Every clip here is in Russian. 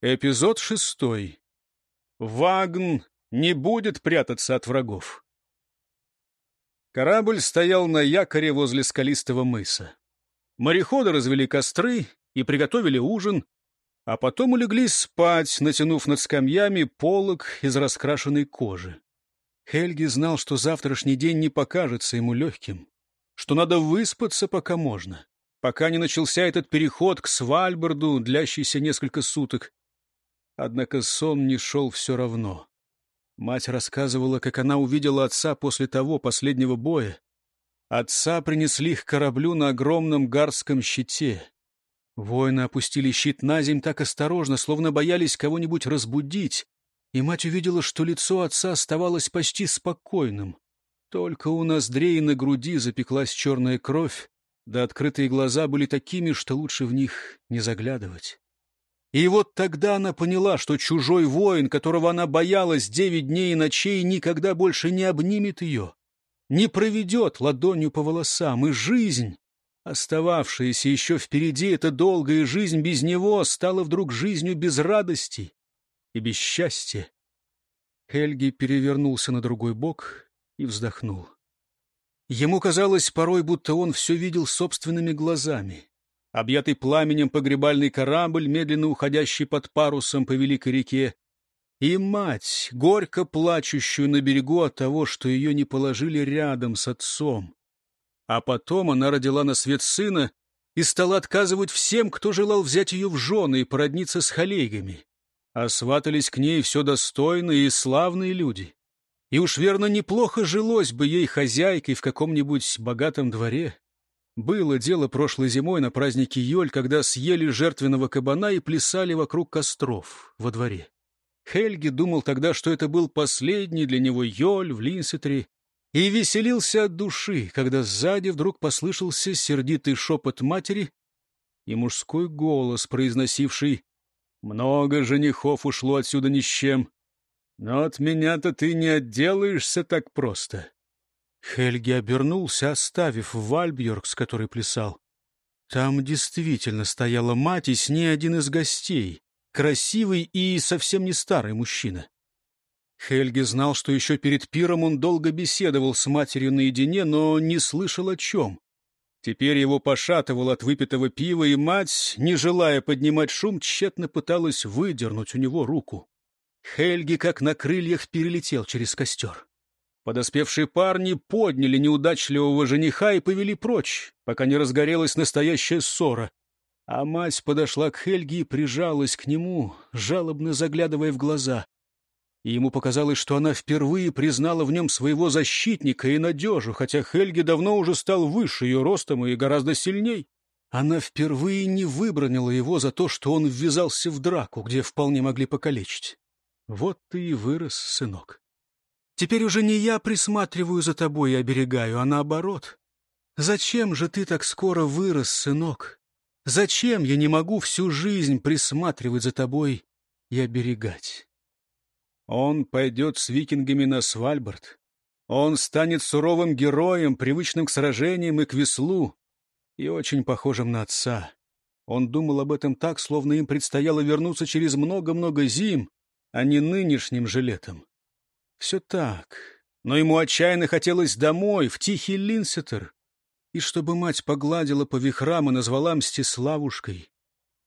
Эпизод шестой. Вагн не будет прятаться от врагов. Корабль стоял на якоре возле скалистого мыса. Мореходы развели костры и приготовили ужин, а потом улеглись спать, натянув над скамьями полог из раскрашенной кожи. Хельги знал, что завтрашний день не покажется ему легким, что надо выспаться, пока можно, пока не начался этот переход к Свальбарду, длящийся несколько суток, Однако сон не шел все равно. Мать рассказывала, как она увидела отца после того последнего боя. Отца принесли к кораблю на огромном гарском щите. Воины опустили щит на земь так осторожно, словно боялись кого-нибудь разбудить, и мать увидела, что лицо отца оставалось почти спокойным. Только у ноздрей на груди запеклась черная кровь, да открытые глаза были такими, что лучше в них не заглядывать. И вот тогда она поняла, что чужой воин, которого она боялась девять дней и ночей, никогда больше не обнимет ее, не проведет ладонью по волосам, и жизнь, остававшаяся еще впереди, эта долгая жизнь без него, стала вдруг жизнью без радости и без счастья. Хельги перевернулся на другой бок и вздохнул. Ему казалось порой, будто он все видел собственными глазами объятый пламенем погребальный корабль, медленно уходящий под парусом по великой реке, и мать, горько плачущую на берегу от того, что ее не положили рядом с отцом. А потом она родила на свет сына и стала отказывать всем, кто желал взять ее в жены и породниться с халейгами. А сватались к ней все достойные и славные люди. И уж верно неплохо жилось бы ей хозяйкой в каком-нибудь богатом дворе. Было дело прошлой зимой на празднике Йоль, когда съели жертвенного кабана и плясали вокруг костров во дворе. Хельги думал тогда, что это был последний для него Йоль в Линсетре, и веселился от души, когда сзади вдруг послышался сердитый шепот матери и мужской голос, произносивший «Много женихов ушло отсюда ни с чем, но от меня-то ты не отделаешься так просто». Хельги обернулся, оставив Вальбьорг, с которой плясал. Там действительно стояла мать, и с ней один из гостей, красивый и совсем не старый мужчина. Хельги знал, что еще перед пиром он долго беседовал с матерью наедине, но не слышал о чем. Теперь его пошатывал от выпитого пива, и мать, не желая поднимать шум, тщетно пыталась выдернуть у него руку. Хельги, как на крыльях, перелетел через костер. Подоспевшие парни подняли неудачливого жениха и повели прочь, пока не разгорелась настоящая ссора. А мать подошла к Хельге и прижалась к нему, жалобно заглядывая в глаза. И ему показалось, что она впервые признала в нем своего защитника и надежу, хотя Хельги давно уже стал выше ее ростом и гораздо сильней. Она впервые не выбронила его за то, что он ввязался в драку, где вполне могли покалечить. Вот ты и вырос, сынок. Теперь уже не я присматриваю за тобой и оберегаю, а наоборот. Зачем же ты так скоро вырос, сынок? Зачем я не могу всю жизнь присматривать за тобой и оберегать? Он пойдет с викингами на Свальбард. Он станет суровым героем, привычным к сражениям и к веслу, и очень похожим на отца. Он думал об этом так, словно им предстояло вернуться через много-много зим, а не нынешним же летом. Все так, но ему отчаянно хотелось домой, в тихий Линсетер, и чтобы мать погладила по вихрам и назвала Мстиславушкой,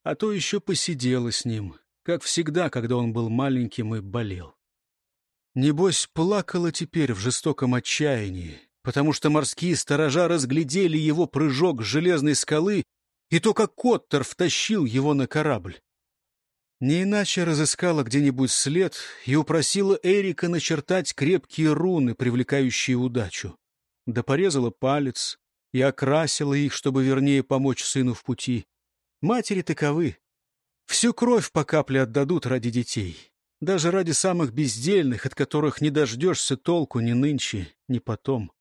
а то еще посидела с ним, как всегда, когда он был маленьким и болел. Небось, плакала теперь в жестоком отчаянии, потому что морские сторожа разглядели его прыжок с железной скалы и то, как Коттер втащил его на корабль. Не иначе разыскала где-нибудь след и упросила Эрика начертать крепкие руны, привлекающие удачу. Да порезала палец и окрасила их, чтобы вернее помочь сыну в пути. Матери таковы. Всю кровь по капле отдадут ради детей. Даже ради самых бездельных, от которых не дождешься толку ни нынче, ни потом.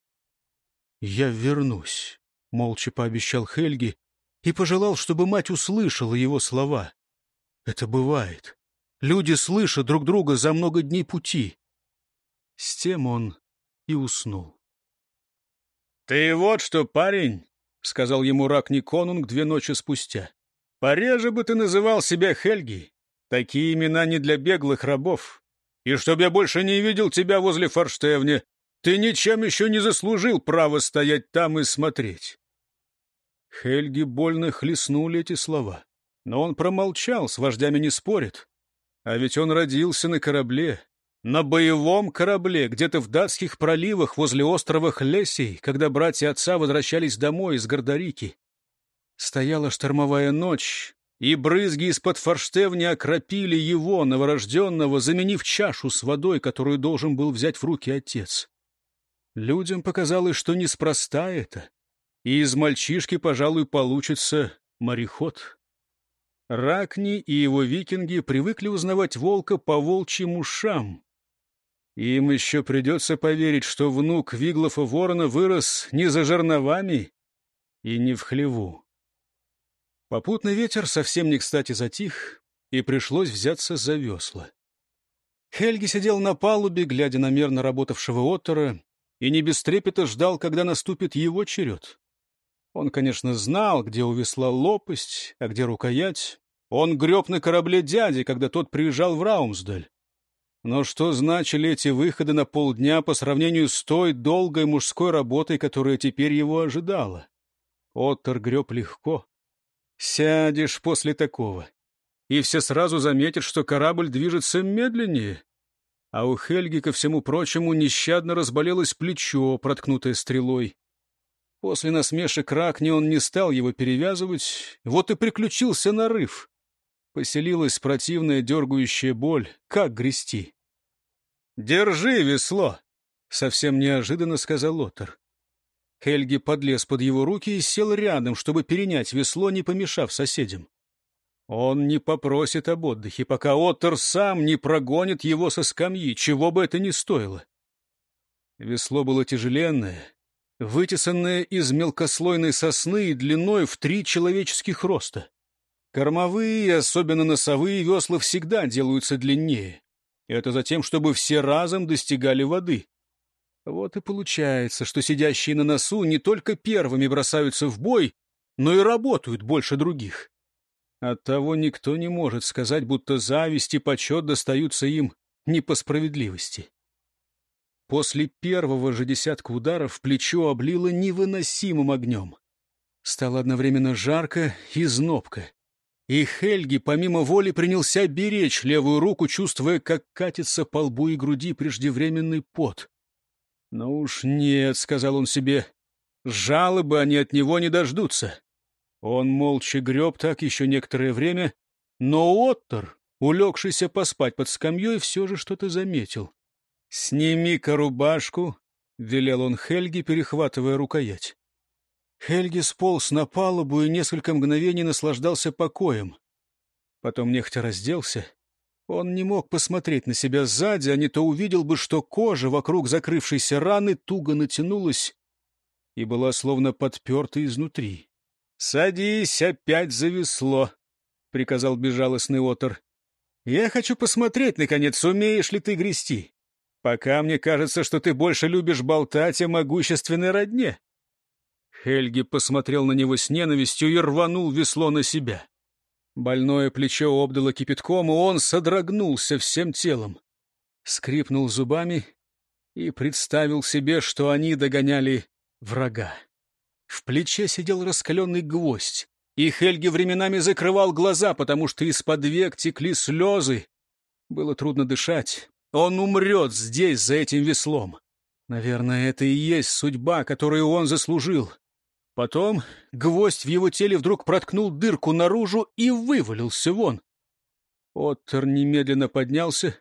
«Я вернусь», — молча пообещал Хельги и пожелал, чтобы мать услышала его слова. Это бывает. Люди слышат друг друга за много дней пути. С тем он и уснул. — Ты вот что, парень, — сказал ему Ракни Конунг две ночи спустя. — Пореже бы ты называл себя Хельги. Такие имена не для беглых рабов. И чтоб я больше не видел тебя возле форштевни, ты ничем еще не заслужил право стоять там и смотреть. Хельги больно хлестнули эти слова. Но он промолчал, с вождями не спорит. А ведь он родился на корабле, на боевом корабле, где-то в датских проливах возле острова Хлесей, когда братья отца возвращались домой из Гордарики. Стояла штормовая ночь, и брызги из-под форштевни окропили его, новорожденного, заменив чашу с водой, которую должен был взять в руки отец. Людям показалось, что неспроста это, и из мальчишки, пожалуй, получится мореход. Ракни и его викинги привыкли узнавать волка по волчьим ушам. Им еще придется поверить, что внук Виглофа Ворона вырос не за жерновами и не в хлеву. Попутный ветер совсем не кстати затих, и пришлось взяться за весла. Хельги сидел на палубе, глядя на мерно работавшего Оттера, и не без трепета ждал, когда наступит его черед. Он, конечно, знал, где у лопасть, а где рукоять. Он греб на корабле дяди, когда тот приезжал в Раумсдаль. Но что значили эти выходы на полдня по сравнению с той долгой мужской работой, которая теперь его ожидала? Оттер греб легко. Сядешь после такого, и все сразу заметят, что корабль движется медленнее. А у Хельги, ко всему прочему, нещадно разболелось плечо, проткнутое стрелой. После насмешек Ракни он не стал его перевязывать, вот и приключился нарыв. Поселилась противная дергающая боль. Как грести? «Держи весло!» — совсем неожиданно сказал Лотер. Хельги подлез под его руки и сел рядом, чтобы перенять весло, не помешав соседям. Он не попросит об отдыхе, пока Оттер сам не прогонит его со скамьи, чего бы это ни стоило. Весло было тяжеленное, вытесанное из мелкослойной сосны длиной в три человеческих роста. Кормовые, особенно носовые весла, всегда делаются длиннее. Это затем, чтобы все разом достигали воды. Вот и получается, что сидящие на носу не только первыми бросаются в бой, но и работают больше других. Оттого никто не может сказать, будто зависть и почет достаются им не по справедливости. После первого же десятка ударов плечо облило невыносимым огнем. Стало одновременно жарко и знобко. И Хельги, помимо воли, принялся беречь левую руку, чувствуя, как катится по лбу и груди преждевременный пот. «Ну уж нет», — сказал он себе, — «жалобы они от него не дождутся». Он молча греб так еще некоторое время, но Оттер, улегшийся поспать под скамьей, все же что-то заметил. «Сними-ка рубашку», — велел он Хельге, перехватывая рукоять. Хельги сполз на палубу и несколько мгновений наслаждался покоем. Потом нехотя разделся — он не мог посмотреть на себя сзади, а не то увидел бы, что кожа вокруг закрывшейся раны туго натянулась и была словно подперта изнутри. — Садись опять за весло, — приказал безжалостный отор. — Я хочу посмотреть, наконец, умеешь ли ты грести. Пока мне кажется, что ты больше любишь болтать о могущественной родне. Хельги посмотрел на него с ненавистью и рванул весло на себя. Больное плечо обдало кипятком, и он содрогнулся всем телом. Скрипнул зубами и представил себе, что они догоняли врага. В плече сидел раскаленный гвоздь, и Хельги временами закрывал глаза, потому что из-под век текли слезы. Было трудно дышать. Он умрет здесь, за этим веслом. Наверное, это и есть судьба, которую он заслужил. Потом гвоздь в его теле вдруг проткнул дырку наружу и вывалился вон. Оттер немедленно поднялся,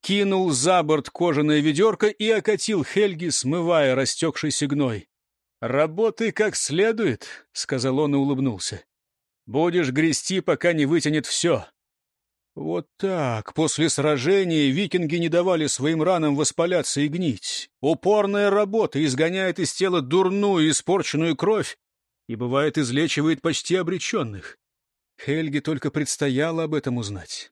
кинул за борт кожаное ведерко и окатил Хельги, смывая растекшийся гной. «Работай как следует», — сказал он и улыбнулся. «Будешь грести, пока не вытянет все». Вот так, после сражения викинги не давали своим ранам воспаляться и гнить. Упорная работа изгоняет из тела дурную испорченную кровь и, бывает, излечивает почти обреченных. Хельге только предстояло об этом узнать.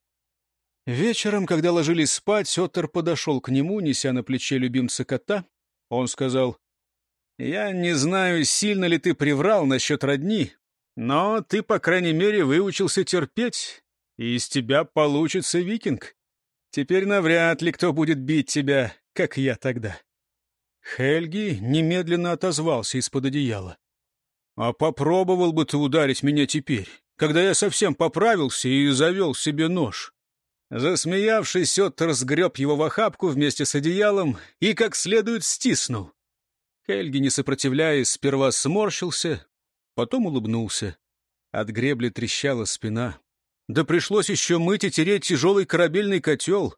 Вечером, когда ложились спать, Оттер подошел к нему, неся на плече любимца кота. Он сказал, «Я не знаю, сильно ли ты приврал насчет родни, но ты, по крайней мере, выучился терпеть и из тебя получится викинг. Теперь навряд ли кто будет бить тебя, как я тогда. Хельги немедленно отозвался из-под одеяла. «А попробовал бы ты ударить меня теперь, когда я совсем поправился и завел себе нож?» Засмеявшись, Оттер сгреб его в охапку вместе с одеялом и как следует стиснул. Хельги, не сопротивляясь, сперва сморщился, потом улыбнулся. От гребли трещала спина. Да пришлось еще мыть и тереть тяжелый корабельный котел.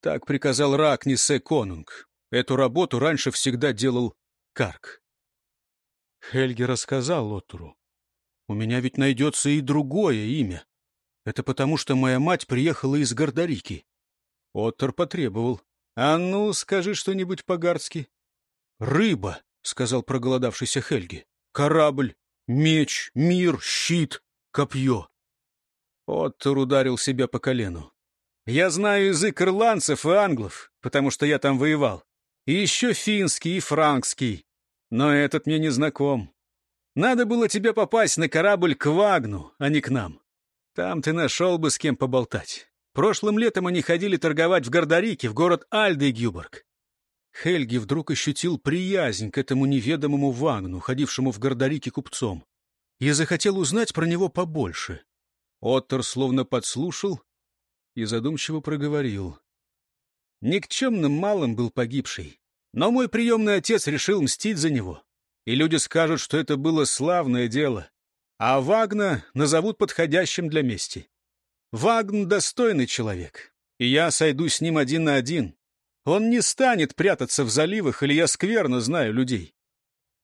Так приказал Ракнисе Конунг. Эту работу раньше всегда делал Карк. Хельги рассказал Лотуру. «У меня ведь найдется и другое имя. Это потому, что моя мать приехала из Гордарики». Оттор потребовал. «А ну, скажи что-нибудь по-гардски». «Рыба», — сказал проголодавшийся Хельги. «Корабль, меч, мир, щит, копье». Оттор ударил себя по колену. «Я знаю язык ирландцев и англов, потому что я там воевал. И еще финский и франкский. Но этот мне не знаком. Надо было тебе попасть на корабль к Вагну, а не к нам. Там ты нашел бы с кем поболтать. Прошлым летом они ходили торговать в Гордарике, в город Альдегюборг. Хельги вдруг ощутил приязнь к этому неведомому Вагну, ходившему в Гордарике купцом, и захотел узнать про него побольше. Оттер словно подслушал и задумчиво проговорил. Никчемным малым был погибший, но мой приемный отец решил мстить за него. И люди скажут, что это было славное дело, а Вагна назовут подходящим для мести. Вагн — достойный человек, и я сойду с ним один на один. Он не станет прятаться в заливах, или я скверно знаю людей.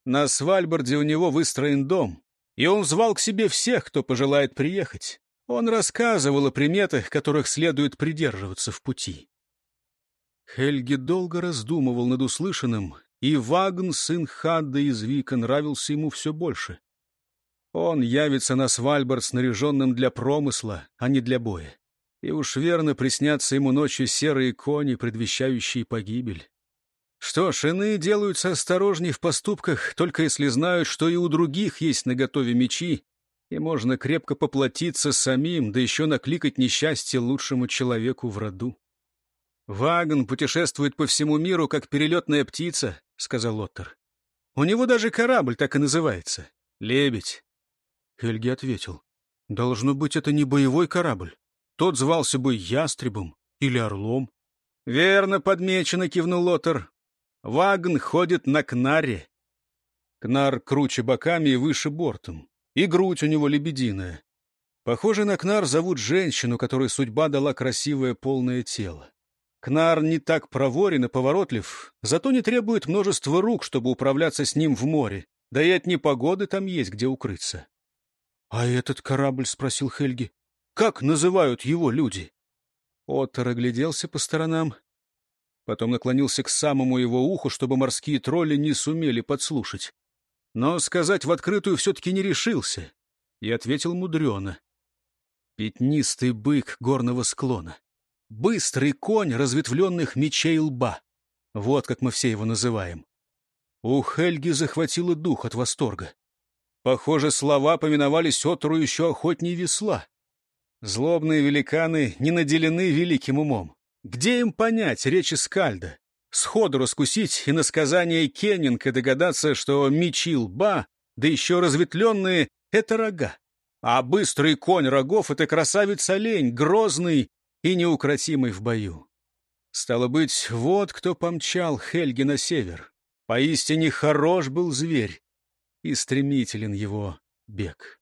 На Свальбарде у него выстроен дом, и он звал к себе всех, кто пожелает приехать. Он рассказывал о приметах, которых следует придерживаться в пути. Хельги долго раздумывал над услышанным, и Вагн, сын Хадда из Вика, нравился ему все больше. Он явится на Свальбард снаряженным для промысла, а не для боя. И уж верно приснятся ему ночью серые кони, предвещающие погибель. Что ж, иные делаются осторожней в поступках, только если знают, что и у других есть наготове мечи, и можно крепко поплатиться самим, да еще накликать несчастье лучшему человеку в роду. «Вагон путешествует по всему миру, как перелетная птица», — сказал Оттер. «У него даже корабль так и называется. Лебедь». Хельги ответил. «Должно быть, это не боевой корабль. Тот звался бы Ястребом или Орлом». «Верно подмечено», — кивнул Оттер. «Вагон ходит на кнаре». Кнар круче боками и выше бортом, и грудь у него лебединая. Похоже, на кнар зовут женщину, которой судьба дала красивое полное тело. Кнар не так проворен и поворотлив, зато не требует множества рук, чтобы управляться с ним в море. Да и от непогоды там есть где укрыться. — А этот корабль? — спросил Хельги. — Как называют его люди? Оттер огляделся по сторонам, потом наклонился к самому его уху, чтобы морские тролли не сумели подслушать. Но сказать в открытую все-таки не решился и ответил мудрено. Пятнистый бык горного склона. Быстрый конь разветвленных мечей лба. Вот как мы все его называем. У Хельги захватило дух от восторга. Похоже, слова поминовались отру еще охотней весла. Злобные великаны не наделены великим умом. Где им понять речи Скальда? Сходу раскусить и на сказание Кеннинга догадаться, что мечи лба, да еще разветвленные — это рога. А быстрый конь рогов — это красавец-олень, грозный и неукротимый в бою. Стало быть, вот кто помчал Хельги на север. Поистине хорош был зверь, и стремителен его бег.